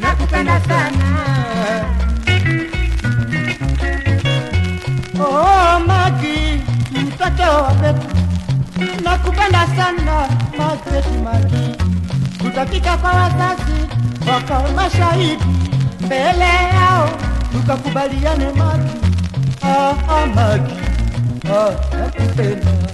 nakupenda sana. Oh, Magi, mtoto wa pepo, nakupenda sana Magreti Magi, tutafika kwa wazazi wakawe mashahidi mbele yao, tukakubaliane Magi. Amagi, ah, happy